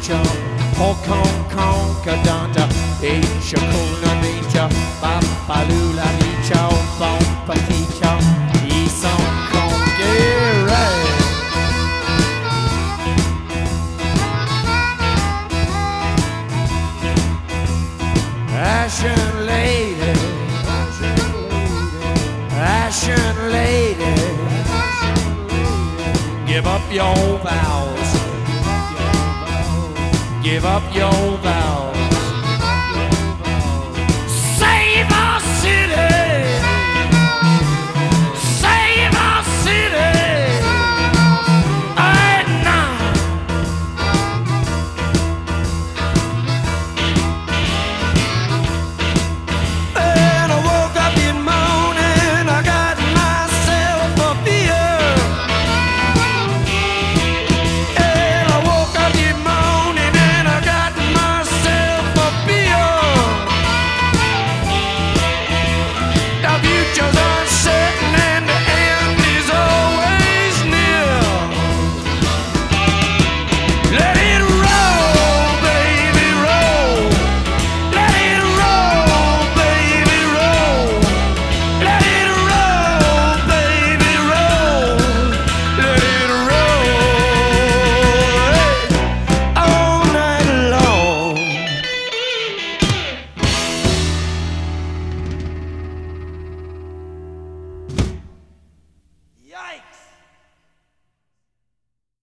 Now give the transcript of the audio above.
nature, conconcordanta, each kuna nature, papalula nature, bompaticha, isam congere. passion lady, Passion lady, give up your vows give up your vows.